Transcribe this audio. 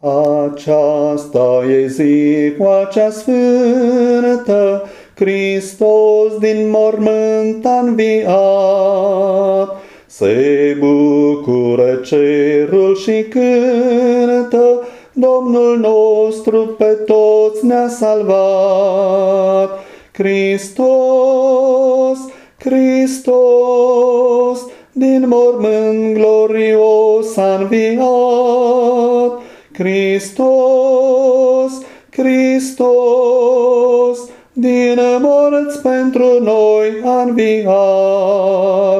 Aceasta e ziua cea sfântă, Hristos din mormânt a înviat. Se bucură cerul și cântă, Domnul nostru pe toți ne-a salvat. Hristos, Hristos, din mormânt glorios a înviat. Hristos, Hristos, din morți pentru noi a înviat.